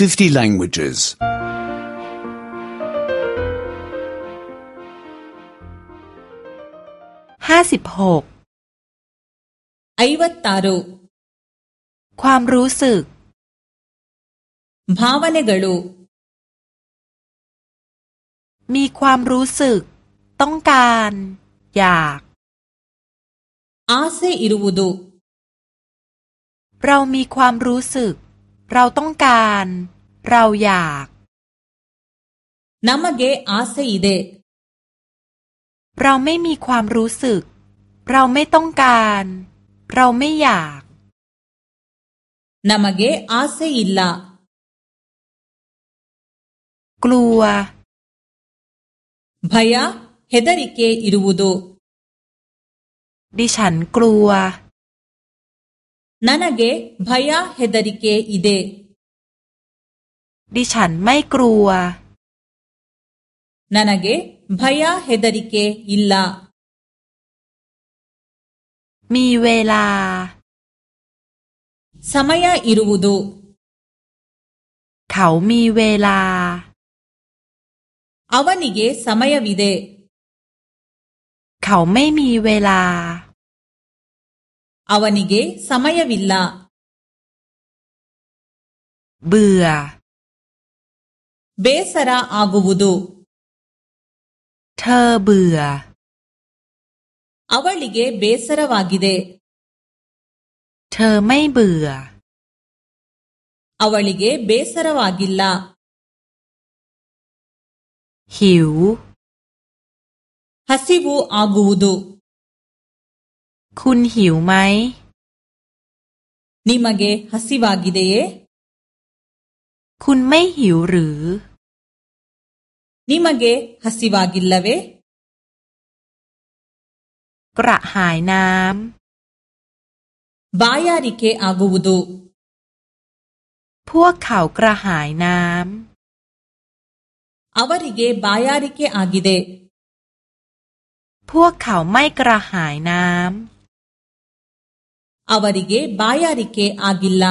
50 languages. 56 ಐ ವ ತ ್ความรู้สึกาวเนกัลುมีความรู้สึก ต้องการ อยากอเซอิรุบุดุเรามีความรู้สึกเราต้องการ เราอยากนามเกอาเซอิเด เราไม่มีความรู้สึก เราไม่ต้องการ เราไม่อยากนามเกอาเซอิลลกลัวบ ಭಯ ಹ ೆ ದ ರ ಿ ಕ อ ಇ ರ ು ವ ು ದ ดดิฉันกลัว ನನಗೆ เ ಯ ಹೆದರಿಕೆ ಇದೆ ดิฉันไม่กลัวนันเกะบายาเฮดริกเอิลล มีเวลา สมัยอิรุบุดเขามีเวลาอาวันิเกะสมัยวิเดเขาไม่มีเวลา ಅವನಿಗೆ ಸಮಯವಿಲ್ಲ ಬುಯ ಬೇಸರ ಆಗುವುದು ಠಬುಯ ಅವಳಿಗೆ ಬೇಸರವಾಗಿದೆ ಅವಳಿಗೆ ಬೇಸರವಾಗಿಲ್ಲ ಹಿವು ಹಸಿವು ಆಗುವುದು คุณหิวไหมนิมาเกฮัสิวากิเดย์คุณไม่หิวหรือนิมาเกฮัสิวากิลลเวกระหายน้ำบายาริเกอากูบุดูพวกเขากระหายน้ำอวาริเกบายาริเกอากิเดพวกเขาไม่กระหายน้ำ ಅವರಿಗೆ ಬಾಯಾರಿಕೆ ಆಗಿಲ್ಲ